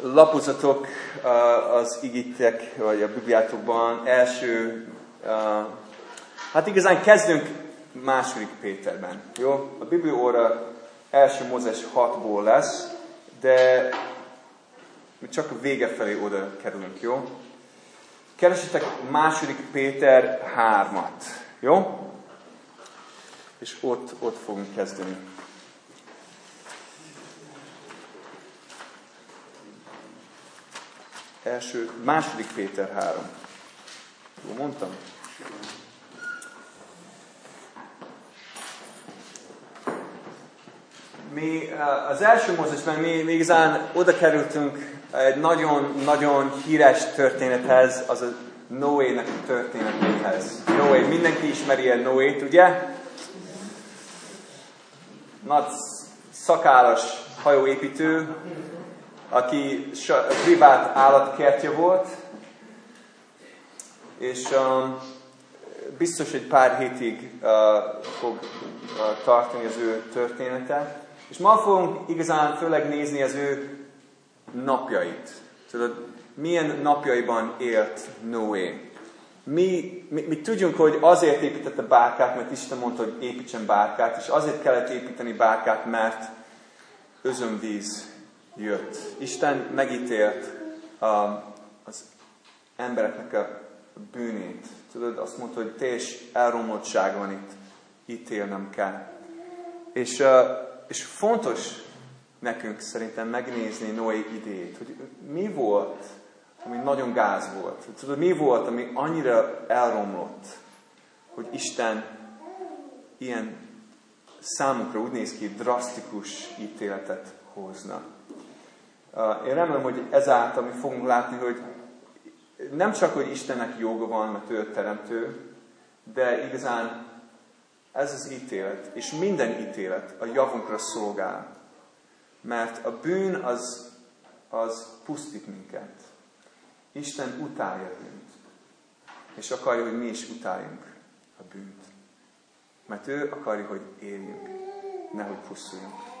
lapozatok az igittek, vagy a Bibliátokban első, hát igazán kezdünk második Péterben, jó? A Biblia óra első Mózes 6-ból lesz, de mi csak a vége felé oda kerülünk, jó? Keresitek második Péter 3-at, jó? És ott, ott fogunk kezdeni. Első, második Péter 3. Jó mondtam? Mi eh, az első Mózesben mi, mi igazán oda kerültünk egy nagyon-nagyon híres történethez, az a Noé-nek a történetéhez. Noé, mindenki ismeri a Noé-t, ugye? Nagy szakállas hajóépítő, aki privát állatkertje volt, és um, biztos egy pár hétig uh, fog uh, tartani az ő története. És ma fogunk igazán főleg nézni az ő napjait. Tudod, milyen napjaiban élt Noé. Mi, mi, mi tudjunk, hogy azért építette bárkát, mert Isten mondta, hogy építsen bárkát, és azért kellett építeni bárkát, mert özönvíz jött. Isten megítélt a, az embereknek a bűnét. Tudod, azt mondta, hogy teljes elromlottság van itt, ítélnem kell. És, és fontos nekünk szerintem megnézni Noé idejét, hogy mi volt, ami nagyon gáz volt. Tudod, mi volt, ami annyira elromlott, hogy Isten ilyen számukra úgy néz ki, drasztikus ítéletet hozna. Én remélem, hogy ezáltal mi fogunk látni, hogy nem csak, hogy Istennek joga van, mert ő teremtő, de igazán ez az ítélet, és minden ítélet a javunkra szolgál. Mert a bűn az, az pusztít minket. Isten utálja bűnt. És akarja, hogy mi is utáljunk a bűnt. Mert ő akarja, hogy éljünk, nehogy pusztuljunk.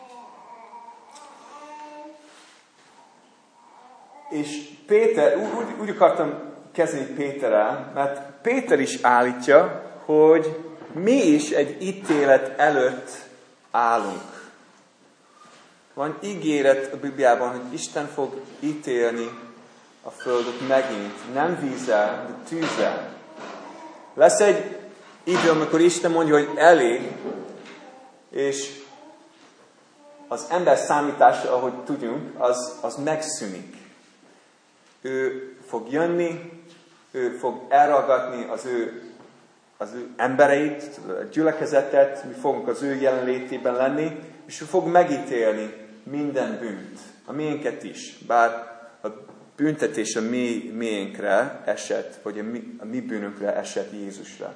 És Péter, úgy, úgy akartam kezdeni Péterrel, mert Péter is állítja, hogy mi is egy ítélet előtt állunk. Van ígéret a Bibliában, hogy Isten fog ítélni a földet megint, nem vízzel, de tűzzel. Lesz egy idő, amikor Isten mondja, hogy elég, és az ember számítása, ahogy tudjunk, az, az megszűnik. Ő fog jönni, ő fog elragadni az ő, az ő embereit, a gyülekezetet, mi fogunk az ő jelenlétében lenni, és ő fog megítélni minden bűnt, a miénket is, bár a büntetés a mi miénkre esett, vagy a mi, a mi bűnünkre esett Jézusra.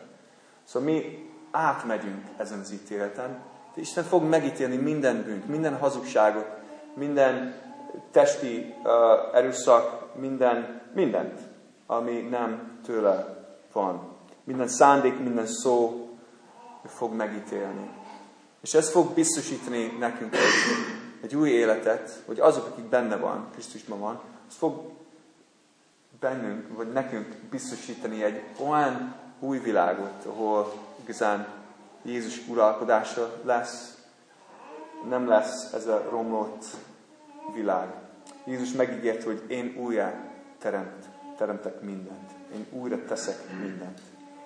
Szóval mi átmegyünk ezen az ítéleten, de Isten fog megítélni minden bűnt, minden hazugságot, minden testi uh, erőszak, minden, mindent, ami nem tőle van. Minden szándék, minden szó fog megítélni. És ez fog biztosítani nekünk, hogy egy új életet, hogy azok, akik benne van, Krisztusban van, az fog bennünk, vagy nekünk biztosítani egy olyan új világot, ahol igazán Jézus uralkodása lesz, nem lesz ez a romlott világ. Jézus megígért, hogy én újra teremt, teremtek mindent. Én újra teszek mindent.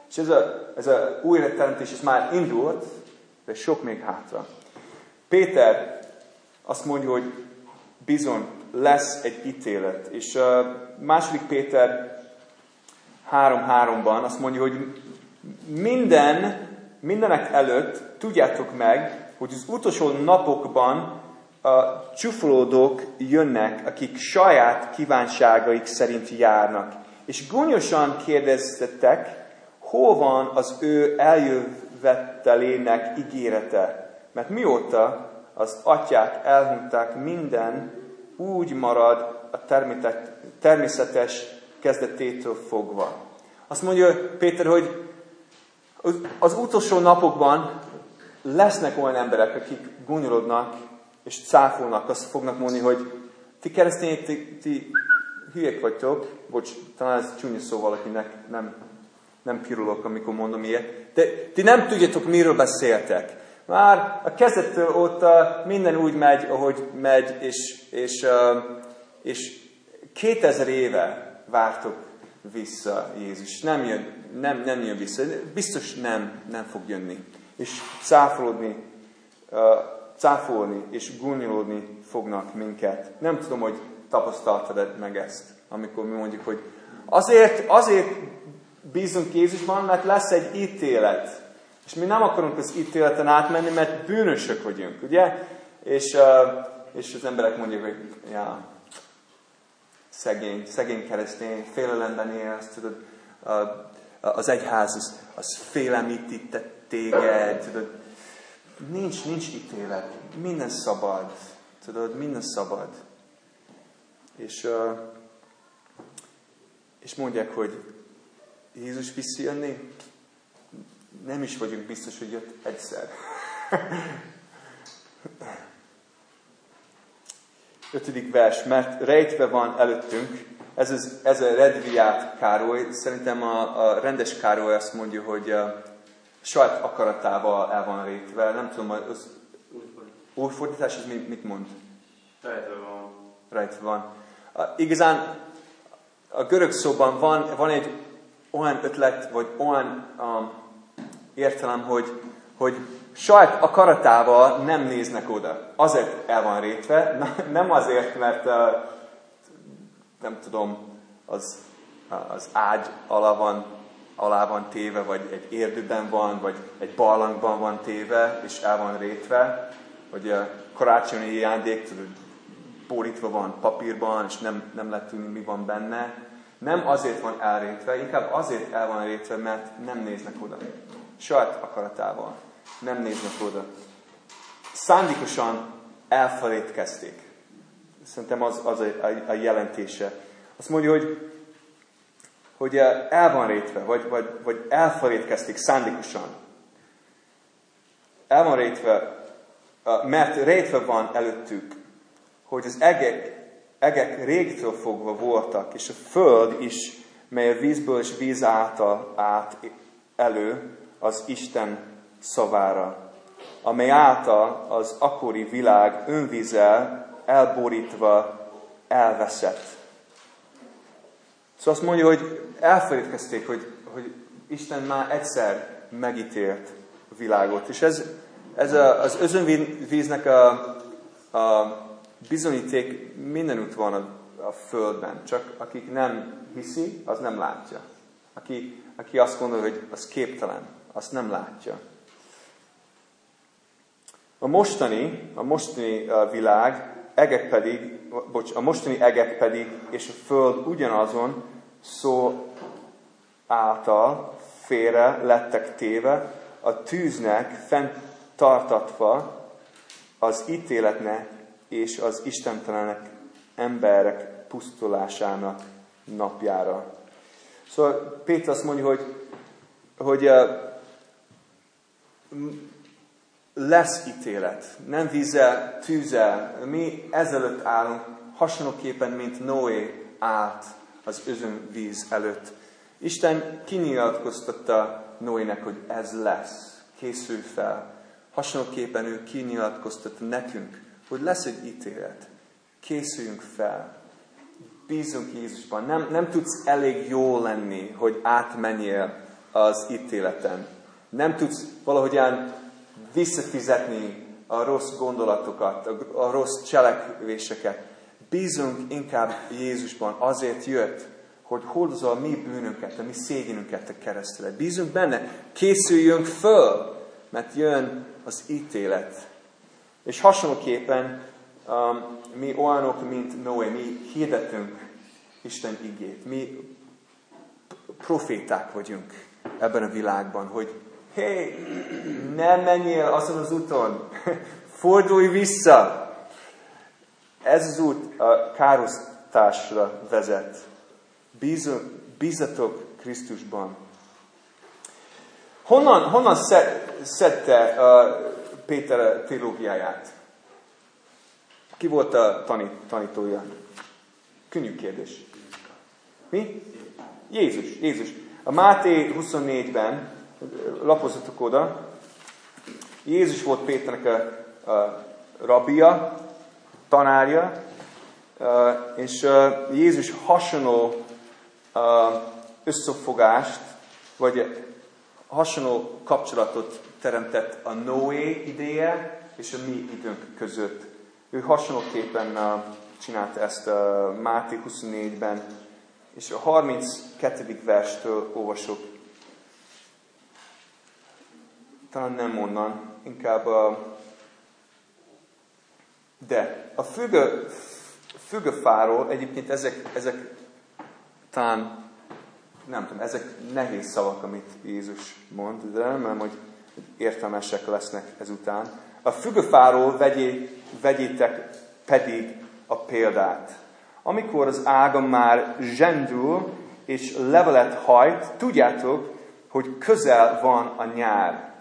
És ez a, ez a újra teremtés ez már indult, de sok még hátra. Péter azt mondja, hogy bizony lesz egy ítélet. És uh, második Péter 3.3-ban azt mondja, hogy minden, mindenek előtt tudjátok meg, hogy az utolsó napokban a csúfolódók jönnek, akik saját kívánságaik szerint járnak. És gúnyosan kérdeztetek, hol van az ő eljövetelének ígérete. Mert mióta az atyák elhunyták, minden úgy marad a természetes kezdetétől fogva. Azt mondja Péter, hogy az utolsó napokban lesznek olyan emberek, akik gúnyolodnak és cáfolnak, azt fognak mondani, hogy ti keresztények, ti, ti hülyek vagytok, bocs, talán ez csúnya szó valakinek, nem, nem pirulok, amikor mondom ilyet, de ti nem tudjátok, miről beszéltek. Már a kezdettől óta minden úgy megy, ahogy megy, és, és, és 2000 éve vártok vissza Jézus. Nem jön, nem, nem jön vissza. Biztos nem, nem fog jönni. És cáfolódni, uh, cáfolni és gúnyolódni fognak minket. Nem tudom, hogy tapasztaltad meg ezt, amikor mi mondjuk, hogy azért, azért bízunk Jézusban, mert lesz egy ítélet. És mi nem akarunk az ítéleten átmenni, mert bűnösök vagyunk, ugye? És, és az emberek mondják, hogy ja, szegény, szegény keresztény, félelemben élsz, tudod, az egyház az, az félemített téged, tudod, nincs, nincs ítélet, minden szabad, tudod, minden szabad. És, és mondják, hogy Jézus visszajönni, nem is vagyunk biztos, hogy jött egyszer. ötödik vers, mert rejtve van előttünk, ez, az, ez a Redviát Károly, szerintem a, a rendes Károly azt mondja, hogy saját akaratával el van rejtve. Nem tudom, az úrfordítás, ez mit, mond? Rejtve van. Rejtve van. Igazán a görög szóban van, van egy olyan ötlet, vagy olyan um, értelem, hogy, hogy saját akaratával nem néznek oda. Azért el van rétve, nem azért, mert nem tudom, az, az ágy alá van, alá van téve, vagy egy érdőben van, vagy egy barlangban van téve, és el van rétve, vagy a karácsonyi ajándék tudod, borítva van papírban, és nem, nem lehet tudni, mi van benne. Nem azért van elrétve, inkább azért el van rétve, mert nem néznek oda. Saját akaratával nem néznek oda. Szándékosan elfelétkezték. Szerintem az, az a, a, a jelentése. Azt mondja, hogy, hogy el van rétve, vagy, vagy, vagy elfelétkezték szándékosan. El van rétve, mert rétve van előttük, hogy az egek, egek régtől fogva voltak, és a föld is, mely a vízből és víz által át elő, az Isten szavára, amely által az akkori világ önvízzel elborítva elveszett. Szóval azt mondja, hogy elfelejtkezték, hogy, hogy Isten már egyszer megítélt a világot. És ez, ez a, az özönvíznek a, a bizonyíték mindenütt van a, a Földben. Csak akik nem hiszi, az nem látja. Aki, aki azt gondolja, hogy az képtelen, azt nem látja. A mostani, a mostani világ, egek pedig, bocs, a mostani egek pedig, és a föld ugyanazon szó által félre lettek téve, a tűznek fent tartatva az ítéletnek és az istentelenek emberek pusztulásának napjára. Szóval Péter azt mondja, hogy, hogy lesz ítélet. Nem vízzel, tűzzel. Mi ezelőtt állunk, hasonlóképpen, mint Noé állt az özönvíz előtt. Isten kinyilatkoztatta Noének, hogy ez lesz. Készülj fel. Hasonlóképpen ő kinyilatkoztatta nekünk, hogy lesz egy ítélet. Készüljünk fel. Bízunk Jézusban. Nem, nem tudsz elég jó lenni, hogy átmenjél az ítéleten. Nem tudsz valahogyan visszafizetni a rossz gondolatokat, a, a rossz cselekvéseket. Bízunk inkább Jézusban, azért jött, hogy hordozza a mi bűnünket, a mi szégyenünket a keresztre. Bízunk benne, készüljünk föl, mert jön az ítélet. És hasonlóképpen um, mi olyanok, mint Noé, mi hirdetünk Isten igét. Mi proféták vagyunk ebben a világban, hogy hé, nem menjél azon az úton, fordulj vissza. Ez az út a károsztásra vezet. bízatok Krisztusban. Honnan, honnan szedte uh, Péter a teológiáját? Ki volt a tanít, tanítója? Könnyű kérdés. Mi? Jézus. Jézus. A Máté 24-ben, lapozzatok oda, Jézus volt Péternek a, a rabia, tanárja, és Jézus hasonló összefogást, vagy hasonló kapcsolatot teremtett a Noé ideje és a mi időnk között. Ő hasonlóképpen csinálta ezt Máté 24-ben, és a 32. verstől olvasok. Talán nem onnan, inkább a... De a függő, függőfáról egyébként ezek, ezek talán, nem tudom, ezek nehéz szavak, amit Jézus mond, de remélem, hogy értelmesek lesznek ezután. A függőfáról vegyé, vegyétek pedig a példát. Amikor az ága már zsendül és levelet hajt, tudjátok, hogy közel van a nyár.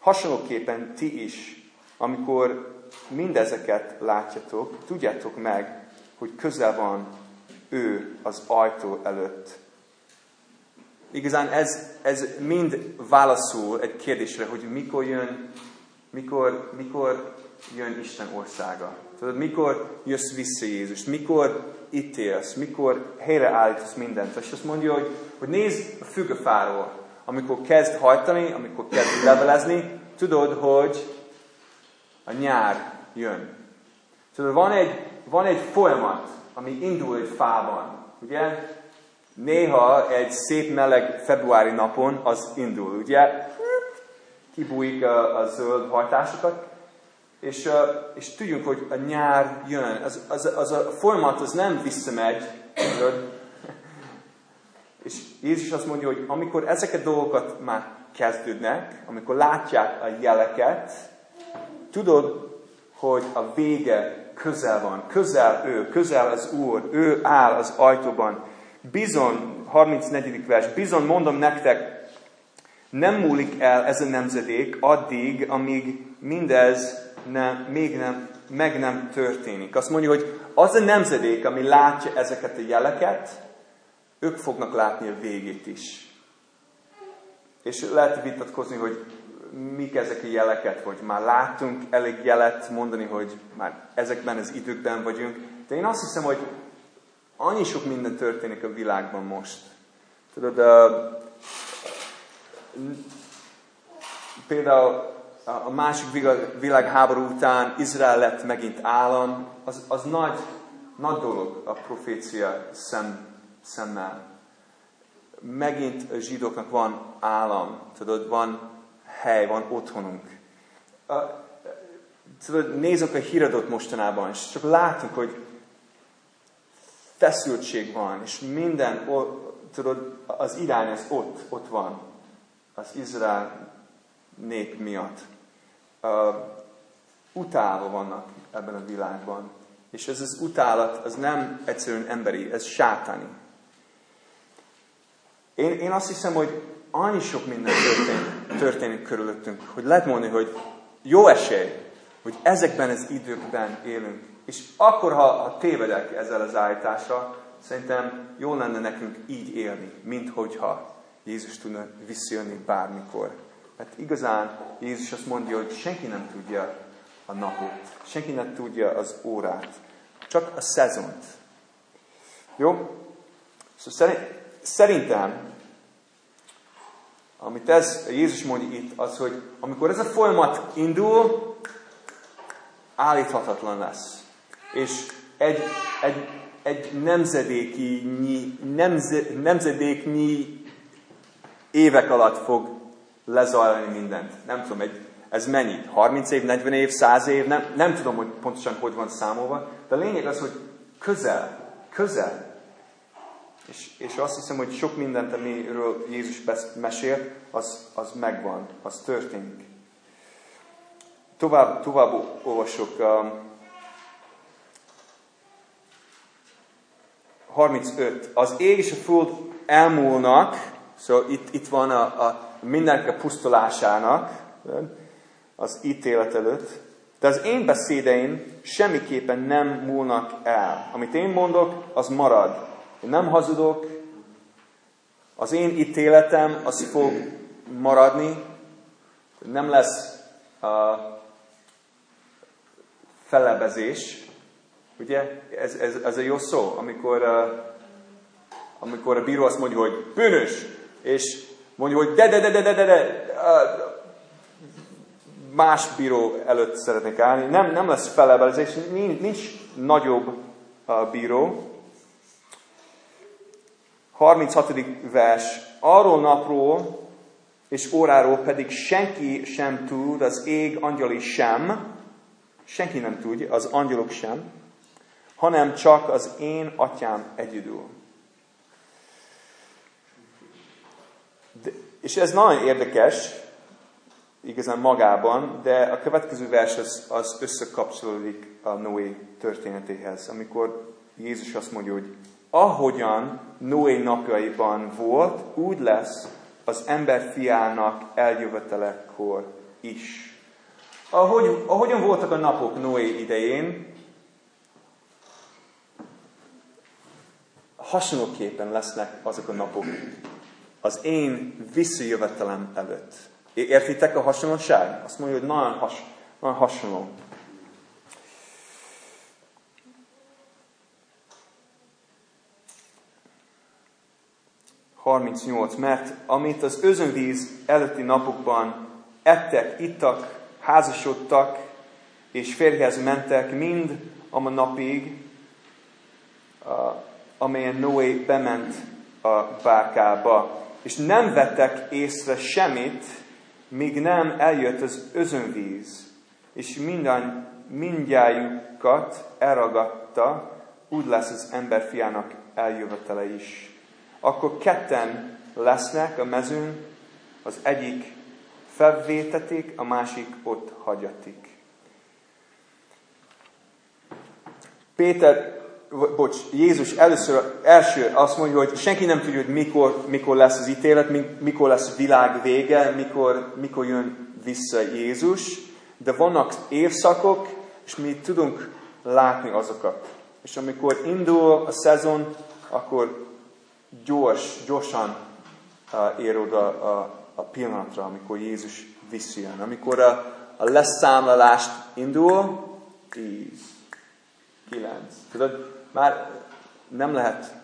Hasonlóképpen ti is, amikor mindezeket látjátok, tudjátok meg, hogy közel van ő az ajtó előtt. Igazán ez, ez mind válaszol egy kérdésre, hogy mikor jön, mikor, mikor jön Isten országa. Tudod, mikor jössz vissza Jézus, mikor ítélsz, mikor helyreállítasz mindent. És azt mondja, hogy, hogy nézd a függőfáról. Amikor kezd hajtani, amikor kezd levelezni, tudod, hogy a nyár jön. Tudod, van egy, van egy folyamat, ami indul egy fában. Ugye? Néha egy szép meleg februári napon az indul, ugye? Kibújik a, a zöld hajtásokat, és, és tudjuk, hogy a nyár jön. Az, az, az a folyamat az nem visszamegy. És Jézus azt mondja, hogy amikor ezeket a dolgokat már kezdődnek, amikor látják a jeleket, tudod, hogy a vége közel van, közel ő, közel az Úr, ő áll az ajtóban. Bizon, 34. vers, bizon mondom nektek, nem múlik el ez a nemzedék addig, amíg mindez nem, még nem, meg nem történik. Azt mondja, hogy az a nemzedék, ami látja ezeket a jeleket, ők fognak látni a végét is. És lehet vitatkozni, hogy mik ezek a jeleket, hogy már láttunk elég jelet mondani, hogy már ezekben az időkben vagyunk. De én azt hiszem, hogy annyi sok minden történik a világban most. Tudod, uh, például a másik világháború után Izrael lett megint állam, az, az nagy, nagy dolog a profécia szem, szemmel. Megint a zsidóknak van állam, tudod, van hely, van otthonunk. Tudod, nézzük a híradót mostanában, és csak látunk, hogy feszültség van, és minden, tudod, az irány az ott, ott van, az Izrael nép miatt. Uh, utálva vannak ebben a világban. És ez az utálat, az nem egyszerűen emberi, ez sátáni. Én, én azt hiszem, hogy annyi sok minden történik, történik körülöttünk, hogy lehet mondani, hogy jó esély, hogy ezekben az időkben élünk. És akkor, ha, ha tévedek ezzel az állítással, szerintem jó lenne nekünk így élni, mint hogyha Jézus tudna visszajönni bármikor. Mert igazán Jézus azt mondja, hogy senki nem tudja a napot, senki nem tudja az órát, csak a szezont. Jó? Szóval szerintem amit ez Jézus mondja itt, az, hogy amikor ez a folyamat indul, állíthatatlan lesz. És egy, egy, egy nemzedéki, nemze, nemzedéknyi évek alatt fog lezajlani mindent. Nem tudom, egy, ez mennyi? 30 év, 40 év, 100 év? Nem, nem tudom, hogy pontosan hogy van számolva. De a lényeg az, hogy közel, közel és, és azt hiszem, hogy sok mindent, amiről Jézus mesél, az, az megvan, az történik. Tovább, tovább olvasok. Um, 35. Az ég és a föld elmúlnak, szóval itt, itt van a, a mindenki a pusztulásának, az ítélet előtt, De az én beszédeim semmiképpen nem múlnak el. Amit én mondok, az marad. Én nem hazudok, az én ítéletem az fog maradni, nem lesz a felebezés, ugye? Ez, ez, ez a jó szó, amikor, uh, amikor a bíró azt mondja, hogy bűnös, és mondja, hogy de, de, de, de, de, de, de uh, más bíró előtt szeretnék állni. Nem, nem lesz felebezés, nincs, nincs nagyobb uh, bíró. 36. vers. Arról napról és óráról pedig senki sem tud, az ég angyali sem, senki nem tudja, az angyalok sem, hanem csak az én atyám egyedül. De, és ez nagyon érdekes, igazán magában, de a következő vers az, az összekapcsolódik a Noé történetéhez, amikor Jézus azt mondja, hogy ahogyan Noé napjaiban volt, úgy lesz az ember fiának eljövetelekor is. Ahogy, ahogyan voltak a napok Noé idején, hasonlóképpen lesznek azok a napok az én visszajövetelem előtt. Értitek a hasonlóság? Azt mondja, hogy nagyon, has, nagyon hasonló. 38. Mert amit az özönvíz előtti napokban ettek, ittak, házasodtak, és férjhez mentek, mind a napig, amelyen Noé bement a bárkába, és nem vettek észre semmit, míg nem eljött az özönvíz, és minden, mindjájukat elragadta, úgy lesz az emberfiának eljövetele is akkor ketten lesznek a mezőn, az egyik felvétetik, a másik ott hagyatik. Péter, bocs, Jézus először, első azt mondja, hogy senki nem tudja, hogy mikor, mikor lesz az ítélet, mikor lesz világ vége, mikor, mikor jön vissza Jézus, de vannak évszakok, és mi tudunk látni azokat. És amikor indul a szezon, akkor gyors, gyorsan uh, ér oda a, a pillanatra, amikor Jézus visszajön. Amikor a, a leszámlálást indul, 10, 9. Tudod, már nem lehet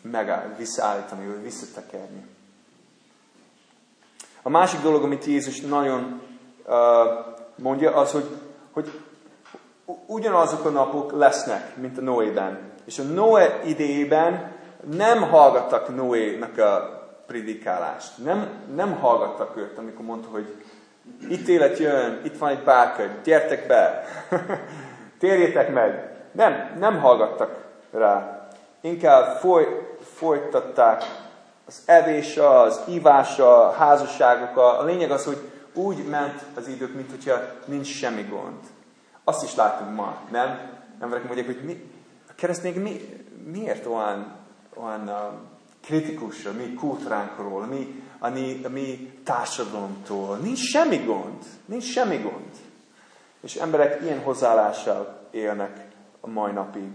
megáll, visszaállítani, vagy visszatekerni. A másik dolog, amit Jézus nagyon uh, mondja, az, hogy, hogy ugyanazok a napok lesznek, mint a Noében. És a Noé idejében nem hallgattak Noénak a predikálást. Nem, nem hallgattak őt, amikor mondta, hogy ítélet jön, itt van egy bárka, gyertek be, térjétek meg. Nem, nem hallgattak rá. Inkább foly, folytatták az evése, az ívása, a házasságokkal. A lényeg az, hogy úgy ment az idők, mint hogyha nincs semmi gond. Azt is látunk ma, nem? Emberek mondják, hogy mi, a keresztények mi, miért olyan olyan kritikus a mi kultúránkról, a mi, a, mi, a mi társadalomtól. Nincs semmi gond. Nincs semmi gond. És emberek ilyen hozzáállással élnek a mai napig.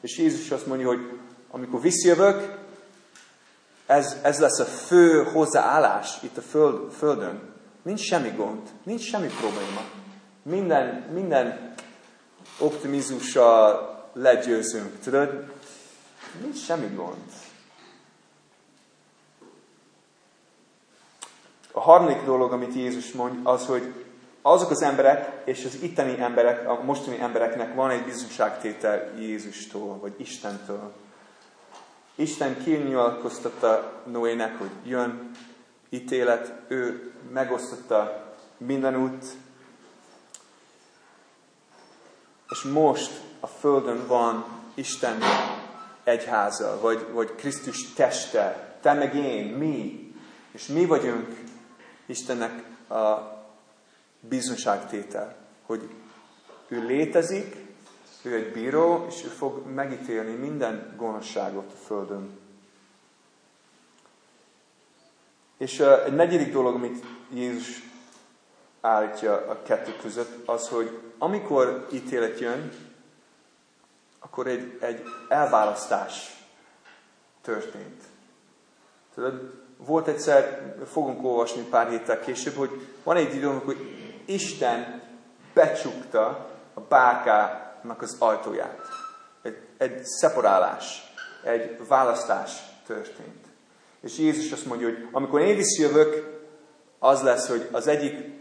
És Jézus azt mondja, hogy amikor visszajövök, ez, ez lesz a fő hozzáállás itt a föld, földön. Nincs semmi gond, nincs semmi probléma. Minden, minden optimizmussal legyőzünk. Tudod, Nincs semmi gond. A harmadik dolog, amit Jézus mond, az, hogy azok az emberek, és az itteni emberek, a mostani embereknek van egy bizonságtétel Jézustól, vagy Istentől. Isten kinyilatkoztatta Noének, hogy jön ítélet, ő megosztotta mindenút, és most a Földön van Isten egyháza, vagy, vagy Krisztus teste, te meg én, mi. És mi vagyunk Istennek a bizonságtétel, hogy ő létezik, ő egy bíró, és ő fog megítélni minden gonoszságot a Földön. És egy negyedik dolog, amit Jézus állítja a kettő között, az, hogy amikor ítélet jön, akkor egy, egy elválasztás történt. Tudod, volt egyszer, fogunk olvasni pár héttel később, hogy van egy idő, amikor Isten becsukta a bárkának az ajtóját. Egy, egy szeparálás, egy választás történt. És Jézus azt mondja, hogy amikor én is jövök, az lesz, hogy az egyik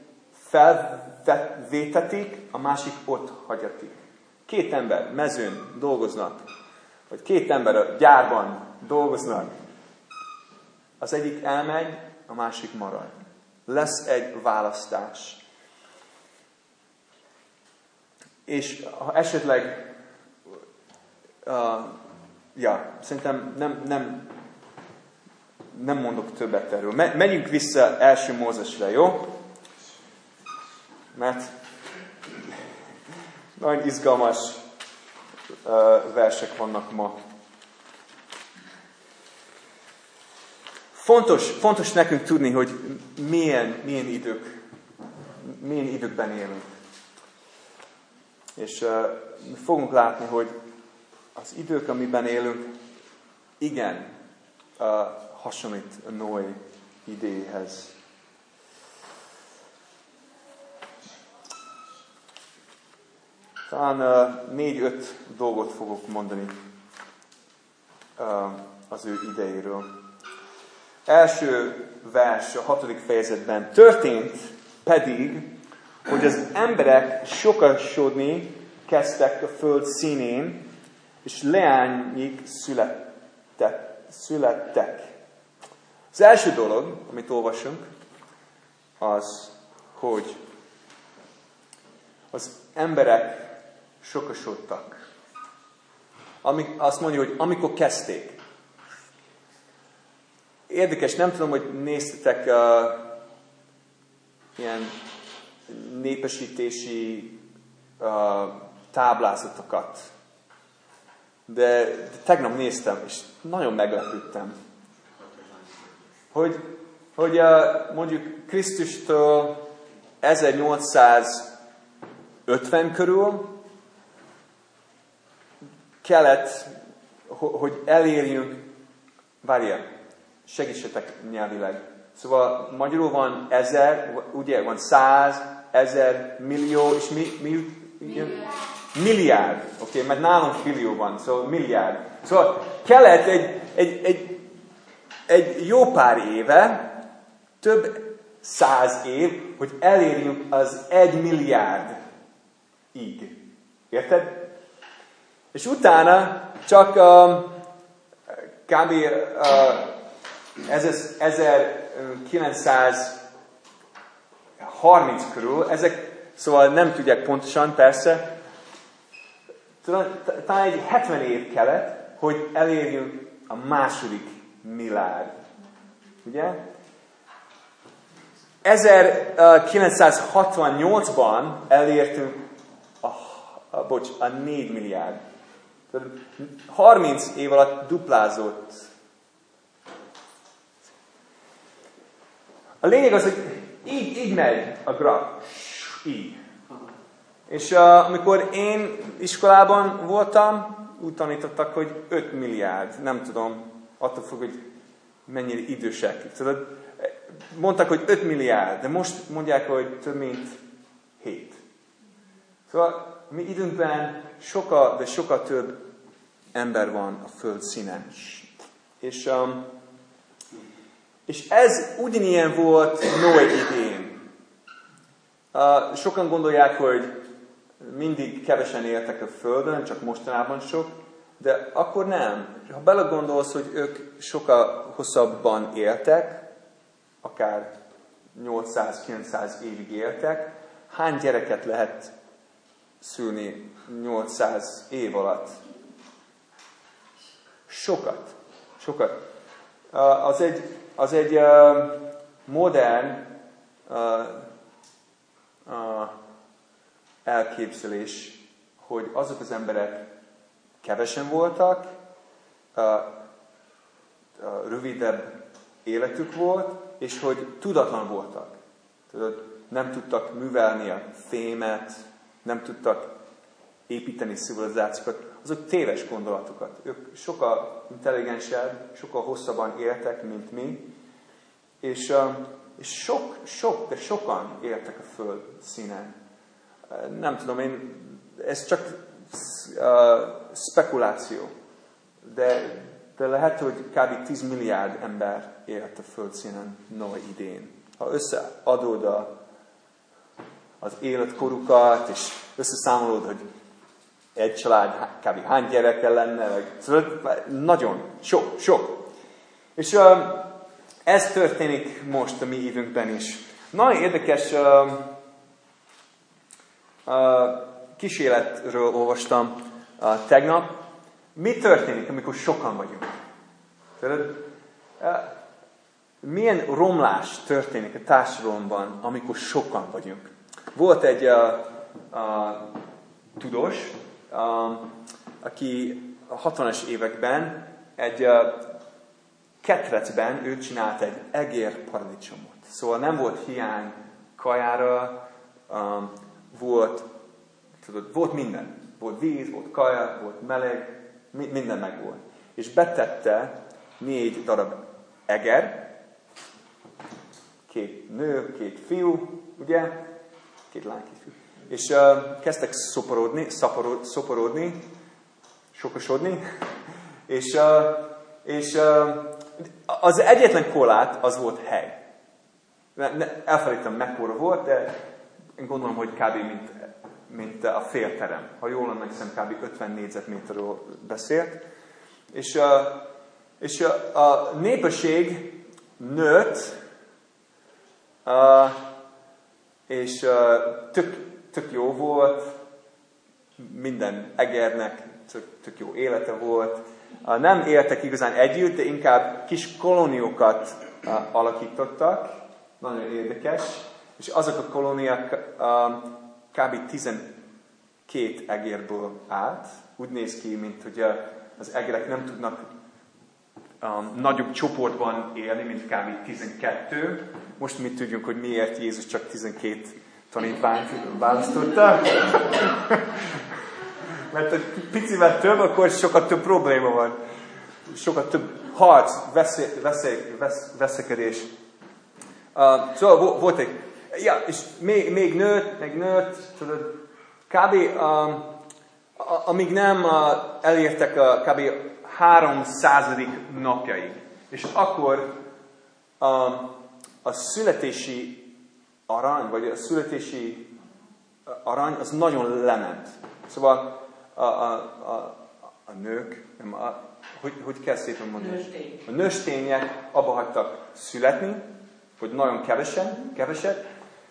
felvétetik, a másik ott hagyatik. Két ember mezőn dolgoznak, vagy két ember a gyárban dolgoznak. Az egyik elmegy, a másik marad. Lesz egy választás. És ha esetleg, uh, ja, szerintem nem, nem, nem mondok többet erről. Me, menjünk vissza első Mózesre, jó? Mert nagyon izgalmas versek vannak ma. Fontos, fontos nekünk tudni, hogy milyen, milyen idők, milyen időkben élünk. És uh, fogunk látni, hogy az idők, amiben élünk, igen, uh, hasonlít a Noé idéhez. Talán négy-öt dolgot fogok mondani az ő idejéről. Első vers a hatodik fejezetben. Történt pedig, hogy az emberek sokasodni kezdtek a föld színén, és leányik születtek. születtek. Az első dolog, amit olvasunk, az, hogy az emberek sokasodtak. Ami, azt mondja, hogy amikor kezdték. Érdekes, nem tudom, hogy néztetek uh, ilyen népesítési uh, táblázatokat. De, de tegnap néztem, és nagyon meglepődtem. Hogy, hogy uh, mondjuk Krisztustól 1850 körül kellett, hogy elérjünk, várjál, segítsetek nyelvileg. Szóval magyarul van ezer, ugye van száz, ezer, millió, és mi, mi milliárd. Milliárd, oké, okay, mert nálunk billió van, szóval milliárd. Szóval kellett egy, egy, egy, egy jó pár éve, több száz év, hogy elérjünk az egy milliárd így. Érted? És utána csak um, kb. Uh, 1930 körül, ezek szóval nem tudják pontosan, persze, talán egy 70 év kellett, hogy elérjünk a második milliárd. Ugye? 1968-ban elértünk a, a, bocs, a 4 milliárd. 30 év alatt duplázott. A lényeg az, hogy így, így megy a graf. Így. És uh, amikor én iskolában voltam, úgy tanítottak, hogy 5 milliárd, nem tudom, attól függ, hogy mennyire idősek. Tudod, mondtak, hogy 5 milliárd, de most mondják, hogy több mint 7. Szóval mi időnkben sokkal, de sokkal több ember van a föld színen. És, um, és ez ugyanilyen volt Noé idén. Uh, sokan gondolják, hogy mindig kevesen éltek a Földön, csak mostanában sok, de akkor nem. Ha belegondolsz, hogy ők sokkal hosszabban éltek, akár 800-900 évig éltek, hány gyereket lehet szülni 800 év alatt? Sokat. Sokat. Az egy, az egy modern elképzelés, hogy azok az emberek kevesen voltak, rövidebb életük volt, és hogy tudatlan voltak. Tudod, nem tudtak művelni a fémet, nem tudtak építeni civilizációkat, azok téves gondolatokat. Ők sokkal intelligensebb, sokkal hosszabban éltek, mint mi, és, és sok, sok, de sokan éltek a föld színen. Nem tudom, én, ez csak uh, spekuláció, de, de lehet, hogy kb. 10 milliárd ember élt a földszínen Noah idén. Ha összeadod a, az életkorukat, és összeszámolod, hogy egy család kb. hány gyereke lenne, vagy, szóval nagyon sok, sok. És uh, ez történik most a mi évünkben is. Nagyon érdekes uh, uh, kísérletről olvastam uh, tegnap. Mi történik, amikor sokan vagyunk? Tudod? Milyen romlás történik a társadalomban, amikor sokan vagyunk? Volt egy uh, uh, tudós, um, aki a 60-as években egy uh, ketrecben ő csinált egy egér paradicsomot. Szóval nem volt hiány kajára, um, volt, tudod, volt minden. Volt víz, volt kaja, volt meleg, mi, minden meg volt. És betette négy darab eger, két nő, két fiú, ugye? Két lány, két fiú. És uh, kezdtek szoporodni, szaporod, szoporodni, sokosodni, és, uh, és uh, az egyetlen korlát az volt hely. Elfelejtem mekkora volt, de én gondolom, hogy kb. mint, mint a félterem. Ha jól emlékszem, kb. 50 négyzetméterről beszélt. És, uh, és uh, a népesség nőtt, uh, és tök, tök jó volt, minden egernek tök, tök jó élete volt. Nem éltek igazán együtt, de inkább kis kolóniókat alakítottak, nagyon érdekes, és azok a kolóniák kb. 12 egérből állt. Úgy néz ki, mint hogy az egerek nem tudnak um, nagyobb csoportban élni, mint kb. 12. Most mit tudjunk, hogy miért Jézus csak 12 tanítványt választotta. Mert egy picivel több, akkor sokkal több probléma van. Sokkal több harc, veszé, veszé, vesz, veszekedés. Uh, szóval volt egy... Ja, és még, még nőtt, még nőtt, tudod, kb. Um, amíg nem uh, elértek a kb. 300. napjaig. És akkor um, a születési arany, vagy a születési arany, az nagyon lement. Szóval a, a, a, a nők, nem, a, hogy, hogy kell szépen mondani? Nőstény. A nőstények abba hagytak születni, hogy nagyon kevesen, keveset,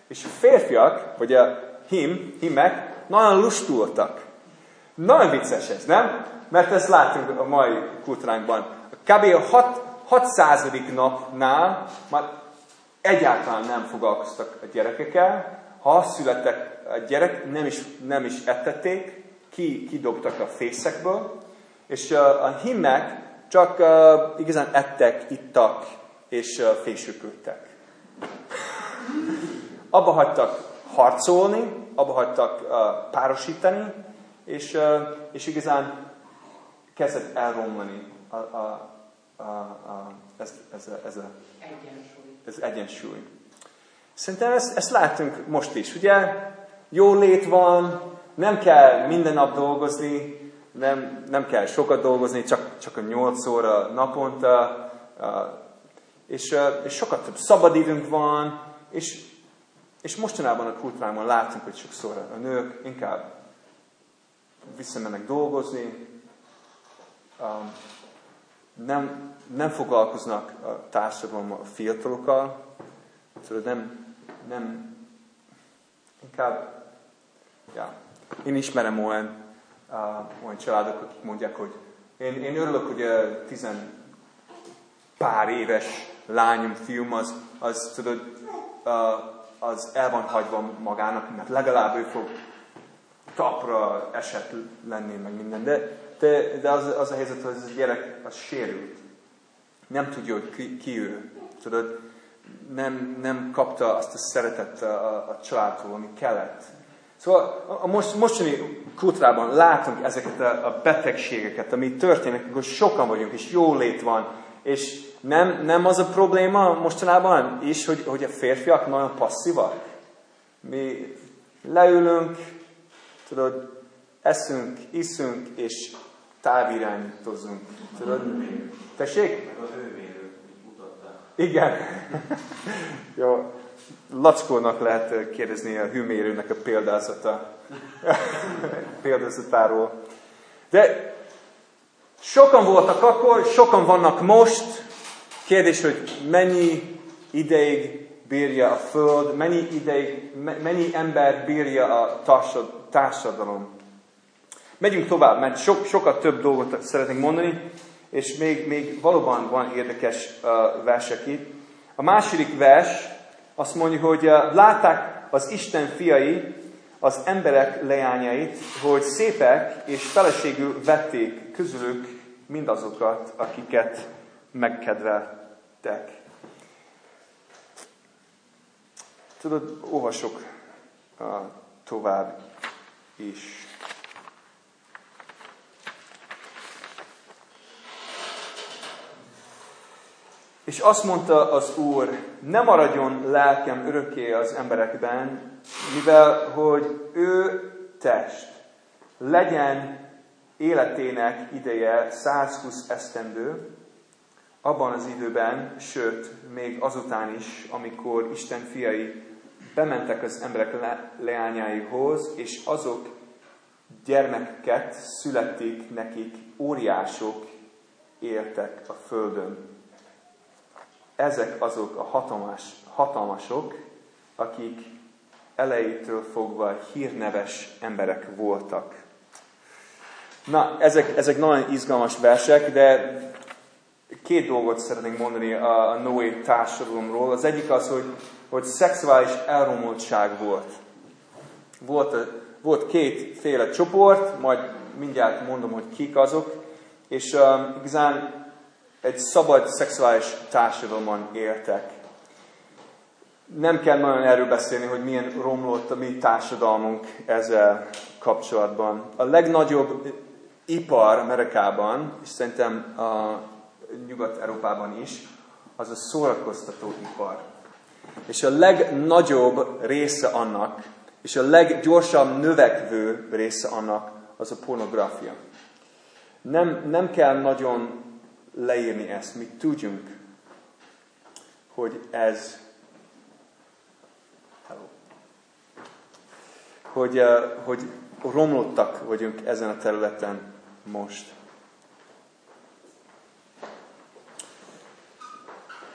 és a férfiak, vagy a him, himek, nagyon lustultak. Nagyon vicces ez, nem? Mert ezt látunk a mai kultúránkban. Kb. a 600. napnál már egyáltalán nem foglalkoztak a gyerekekkel, ha születtek a gyerek, nem is, nem is ettették, ki, kidobtak a fészekből, és a, himmek csak uh, igazán ettek, ittak, és uh, fésülködtek. abba hagytak harcolni, abba hagytak uh, párosítani, és, és igazán kezdett elromlani a, a, a, a, ez, ez, a, ez a egyensúly. Ez egyensúly. Szerintem ezt, ezt látunk most is, ugye? Jó lét van, nem kell minden nap dolgozni, nem, nem kell sokat dolgozni, csak, csak a 8 óra naponta, és, és sokat több szabadidőnk van, és, és mostanában a kultúrában látunk, hogy sokszor a nők inkább visszamennek dolgozni, nem, nem foglalkoznak a társadalommal a fiatalokkal, tudod, nem, nem, inkább, ja, én ismerem olyan, uh, olyan családok, akik mondják, hogy én, én örülök, hogy a tizen pár éves lányom, fiúm, az, az tudod, uh, az el van hagyva magának, mert legalább ő fog tapra eset lenni, meg minden. De, de, de az, az a helyzet, hogy ez a gyerek az sérült. Nem tudja, hogy ki, ki ő. Tudod, nem, nem kapta azt a szeretet a, a családtól, ami kellett. Szóval a most, mostani kultúrában látunk ezeket a, a betegségeket, ami történik, akkor sokan vagyunk, és jó lét van, és nem, nem az a probléma mostanában is, hogy, hogy a férfiak nagyon passzívak. Mi leülünk, tudod, eszünk, iszünk, és távirányítozunk. Tudod? Tessék? Igen. Jó. Lackónak lehet kérdezni a hőmérőnek a példázata. példázatáról. De sokan voltak akkor, sokan vannak most. Kérdés, hogy mennyi ideig bírja a Föld, mennyi ideig, mennyi ember bírja a társadalom. Megyünk tovább, mert sok, sokat több dolgot szeretnénk mondani, és még, még valóban van érdekes uh, versek itt. A második vers azt mondja, hogy uh, látták az Isten fiai az emberek leányait, hogy szépek és feleségül vették közülük mindazokat, akiket megkedveltek. Tudod, olvasok uh, tovább is. És azt mondta az Úr, ne maradjon lelkem örökké az emberekben, mivel hogy ő test, legyen életének ideje 120 esztendő, abban az időben, sőt, még azután is, amikor Isten fiai bementek az emberek le- leányáihoz, és azok gyermekeket születték nekik, óriások éltek a földön ezek azok a hatalmas, hatalmasok, akik elejétől fogva hírneves emberek voltak. Na, ezek, ezek nagyon izgalmas versek, de két dolgot szeretnénk mondani a, a Noé társadalomról. Az egyik az, hogy, hogy szexuális elromoltság volt. Volt, volt kétféle csoport, majd mindjárt mondom, hogy kik azok, és um, igazán egy szabad szexuális társadalomban éltek. Nem kell nagyon erről beszélni, hogy milyen romlott a mi társadalmunk ezzel kapcsolatban. A legnagyobb ipar Amerikában, és szerintem a Nyugat-Európában is, az a szórakoztató ipar. És a legnagyobb része annak, és a leggyorsabb növekvő része annak, az a pornográfia. Nem, nem kell nagyon leírni ezt, mi tudjunk, hogy ez hogy, uh, hogy romlottak vagyunk ezen a területen most.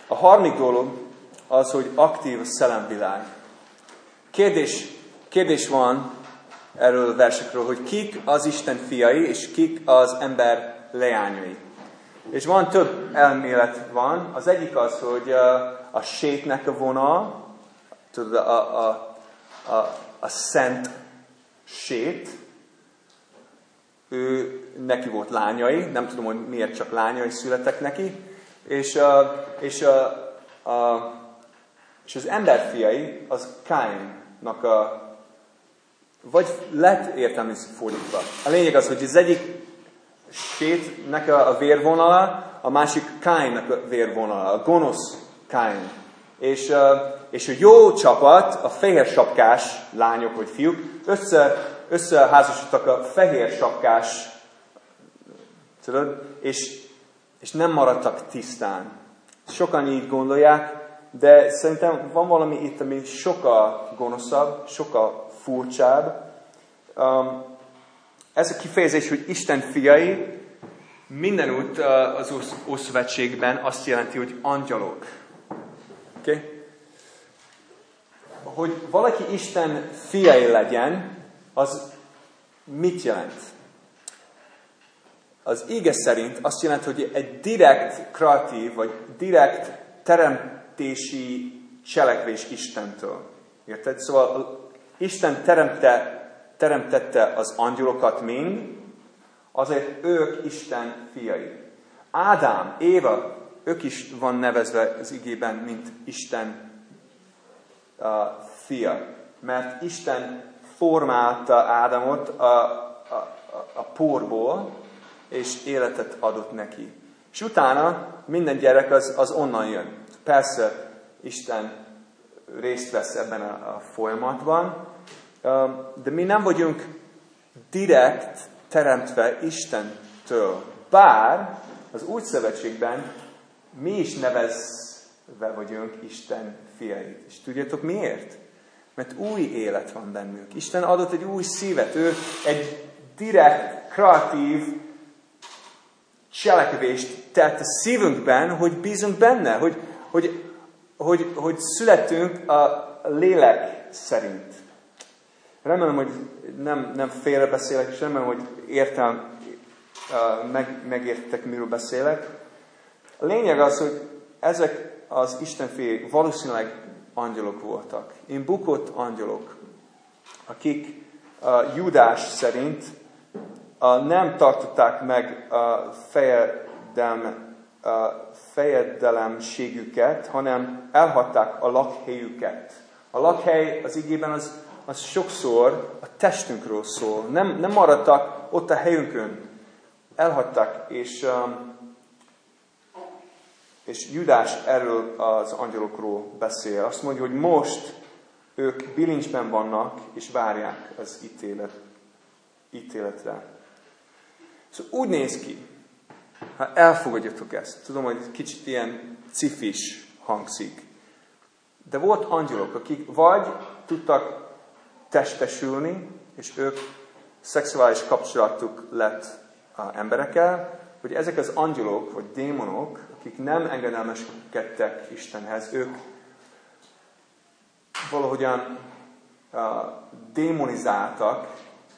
A harmadik dolog az, hogy aktív szellemvilág. Kérdés, kérdés van erről a versekről, hogy kik az Isten fiai, és kik az ember leányai. És van több elmélet van. Az egyik az, hogy a sétnek a vonal, tudod, a, a, a, a szent sét, ő, neki volt lányai, nem tudom, hogy miért csak lányai születtek neki, és, és, a, a, és az emberfiai, az Kainnak a, vagy lett értelmi fordítva. A lényeg az, hogy az egyik Sétnek a vérvonala, a másik Kainnak a vérvonala, a gonosz Kain. És, és a jó csapat, a fehér sapkás lányok vagy fiúk, össze, összeházasodtak a fehér sapkás, tudod, és, és nem maradtak tisztán. Sokan így gondolják, de szerintem van valami itt, ami sokkal gonoszabb, sokkal furcsább. Um, ez a kifejezés, hogy Isten fiai, mindenút az Ószövetségben azt jelenti, hogy angyalok. Okay? Hogy valaki Isten fiai legyen, az mit jelent? Az ége szerint azt jelenti, hogy egy direkt kreatív, vagy direkt teremtési cselekvés Istentől. Érted? Szóval Isten teremte teremtette az angyalokat mind, azért ők Isten fiai. Ádám, Éva ők is van nevezve az igében, mint Isten uh, fia. Mert Isten formálta Ádámot a, a, a porból, és életet adott neki. És utána minden gyerek az, az onnan jön. Persze Isten részt vesz ebben a, a folyamatban, de mi nem vagyunk direkt teremtve Istentől. Bár az új szövetségben mi is nevezve vagyunk Isten fiait. És tudjátok miért? Mert új élet van bennünk. Isten adott egy új szívet. Ő egy direkt, kreatív cselekvést tett a szívünkben, hogy bízunk benne, hogy, hogy, hogy, hogy születünk a lélek szerint. Remélem, hogy nem, nem félrebeszélek, és remélem, hogy értem, meg, megértek, miről beszélek. A lényeg az, hogy ezek az Istenfélyek valószínűleg angyalok voltak. Én bukott angyalok, akik a Judás szerint a, nem tartották meg a fejedelm, a fejedelemségüket, hanem elhagyták a lakhelyüket. A lakhely az igében az, az sokszor a testünkről szól. Nem, nem maradtak ott a helyünkön. Elhagyták, és, um, és Judás erről az angyalokról beszél. Azt mondja, hogy most ők bilincsben vannak, és várják az ítélet, ítéletre. Szóval úgy néz ki, ha elfogadjatok ezt, tudom, hogy kicsit ilyen cifis hangzik, de volt angyalok, akik vagy tudtak testesülni, és ők szexuális kapcsolatuk lett a emberekkel, hogy ezek az angyalok, vagy démonok, akik nem engedelmeskedtek Istenhez, ők valahogyan uh, démonizáltak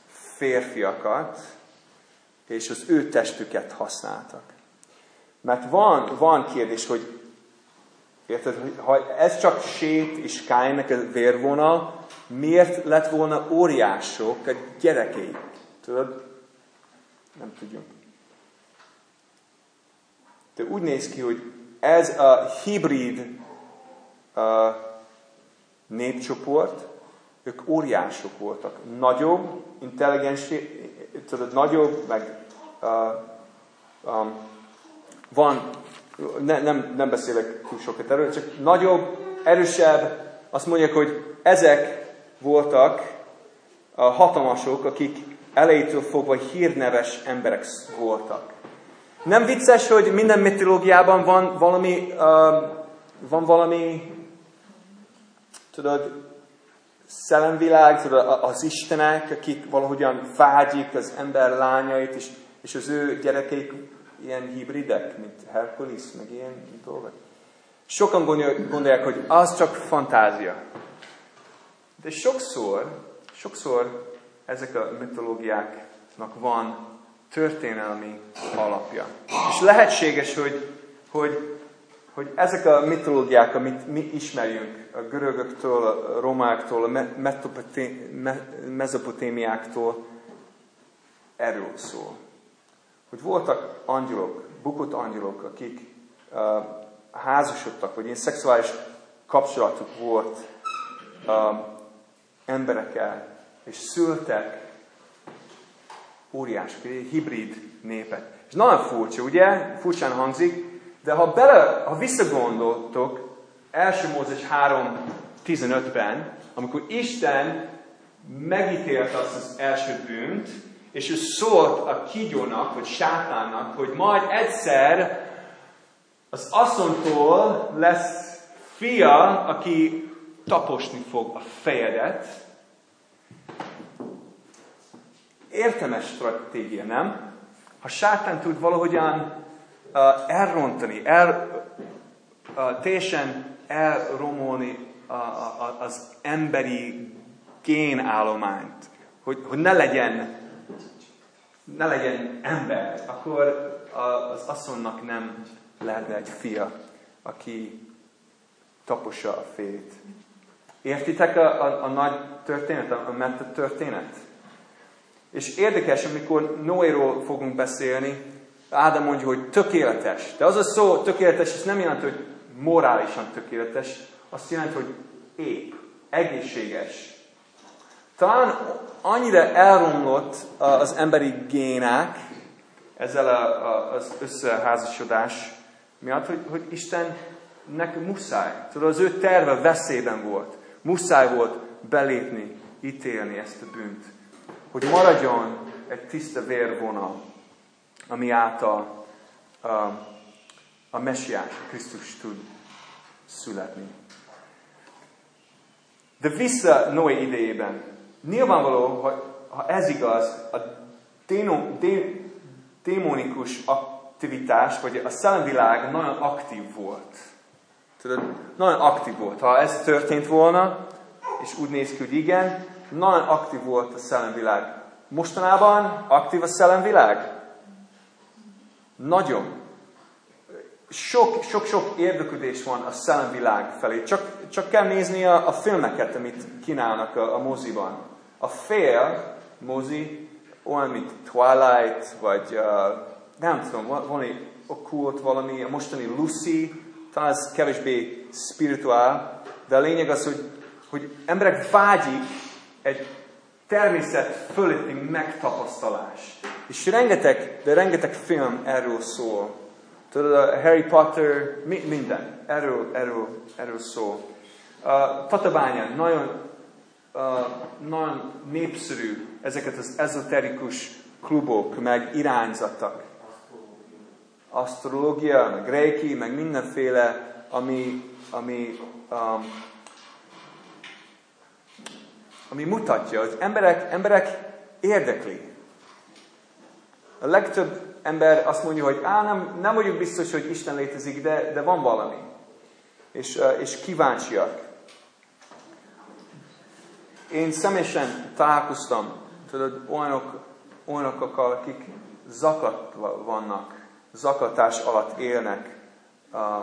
férfiakat, és az ő testüket használtak. Mert van, van kérdés, hogy érted, ha ez csak sét és kájnek a vérvonal, miért lett volna óriások a gyerekeik? Tudod? Nem tudjuk. De úgy néz ki, hogy ez a hibrid uh, népcsoport, ők óriások voltak. Nagyobb, intelligens, tudod, nagyobb, meg uh, um, van, ne, nem, nem beszélek túl sokat erről, csak nagyobb, erősebb, azt mondják, hogy ezek voltak a hatalmasok, akik elejétől fogva hírneves emberek voltak. Nem vicces, hogy minden mitológiában van valami, uh, van valami, tudod, szellemvilág, tudod, az istenek, akik valahogyan vágyik az ember lányait, és, és az ő gyerekeik ilyen hibridek, mint Herkules, meg ilyen dolgok. Sokan gondolják, hogy az csak fantázia. De sokszor, sokszor ezek a mitológiáknak van történelmi alapja. És lehetséges, hogy, hogy hogy ezek a mitológiák, amit mi ismerjünk, a görögöktől, a romáktól, a mezopotémiáktól, erről szól. Hogy voltak angyalok, bukott angyalok, akik uh, házasodtak, vagy ilyen szexuális kapcsolatuk volt uh, emberekkel, és szültek óriás, hibrid népet. És nagyon furcsa, ugye? Furcsán hangzik, de ha, bele, ha visszagondoltok, első Mózes 3.15-ben, amikor Isten megítélt azt az első bűnt, és ő szólt a kígyónak, vagy sátánnak, hogy majd egyszer az asszonytól lesz fia, aki taposni fog a fejedet. Értemes stratégia, nem? Ha sátán tud valahogyan elrontani, el, teljesen elromolni az emberi génállományt, hogy, hogy ne legyen ne legyen ember, akkor az asszonynak nem lehetne egy fia, aki tapossa a fét. Értitek a, a, a nagy történet, a, a meta történet? És érdekes, amikor Noéról fogunk beszélni, Ádám mondja, hogy tökéletes. De az a szó tökéletes, ez nem jelenti, hogy morálisan tökéletes, azt jelenti, hogy épp, egészséges. Talán annyira elromlott az emberi génák ezzel a, a, az összeházasodás miatt, hogy, hogy Istennek muszáj. Tudod, az ő terve veszélyben volt. Muszáj volt belépni, ítélni ezt a bűnt. Hogy maradjon egy tiszta vérvonal, ami által a, a messiás, Krisztus tud születni. De vissza Noé idejében. Nyilvánvaló, hogy ha ez igaz, a déno, dé, démonikus aktivitás, vagy a szellemvilág nagyon aktív volt. Tudod, nagyon aktív volt. Ha ez történt volna, és úgy néz ki, hogy igen, nagyon aktív volt a szellemvilág. Mostanában aktív a szellemvilág? Nagyon. Sok-sok érdeklődés van a szellemvilág felé. Csak, csak kell nézni a, a filmeket, amit kínálnak a, a moziban. A fél mozi olyan, mint Twilight, vagy uh, nem tudom, van egy okkult valami, a mostani Lucy, talán ez kevésbé spirituál, de a lényeg az, hogy, hogy emberek vágyik egy természet fölötti megtapasztalás. És rengeteg, de rengeteg film erről szól. Tudod, Harry Potter, mi, minden, erről, erről, erről szól. Uh, Tatabánya, nagyon, uh, nagyon népszerű ezeket az ezoterikus klubok, meg irányzatok. Asztrológia, meg reiki, meg mindenféle, ami, ami um, ami mutatja, hogy emberek, emberek érdekli. A legtöbb ember azt mondja, hogy Á, nem, nem vagyok biztos, hogy Isten létezik, de, de van valami. És, és kíváncsiak. Én személyesen találkoztam, tudod, olyanok, olyanokkal, akik zakatva vannak, zakatás alatt élnek a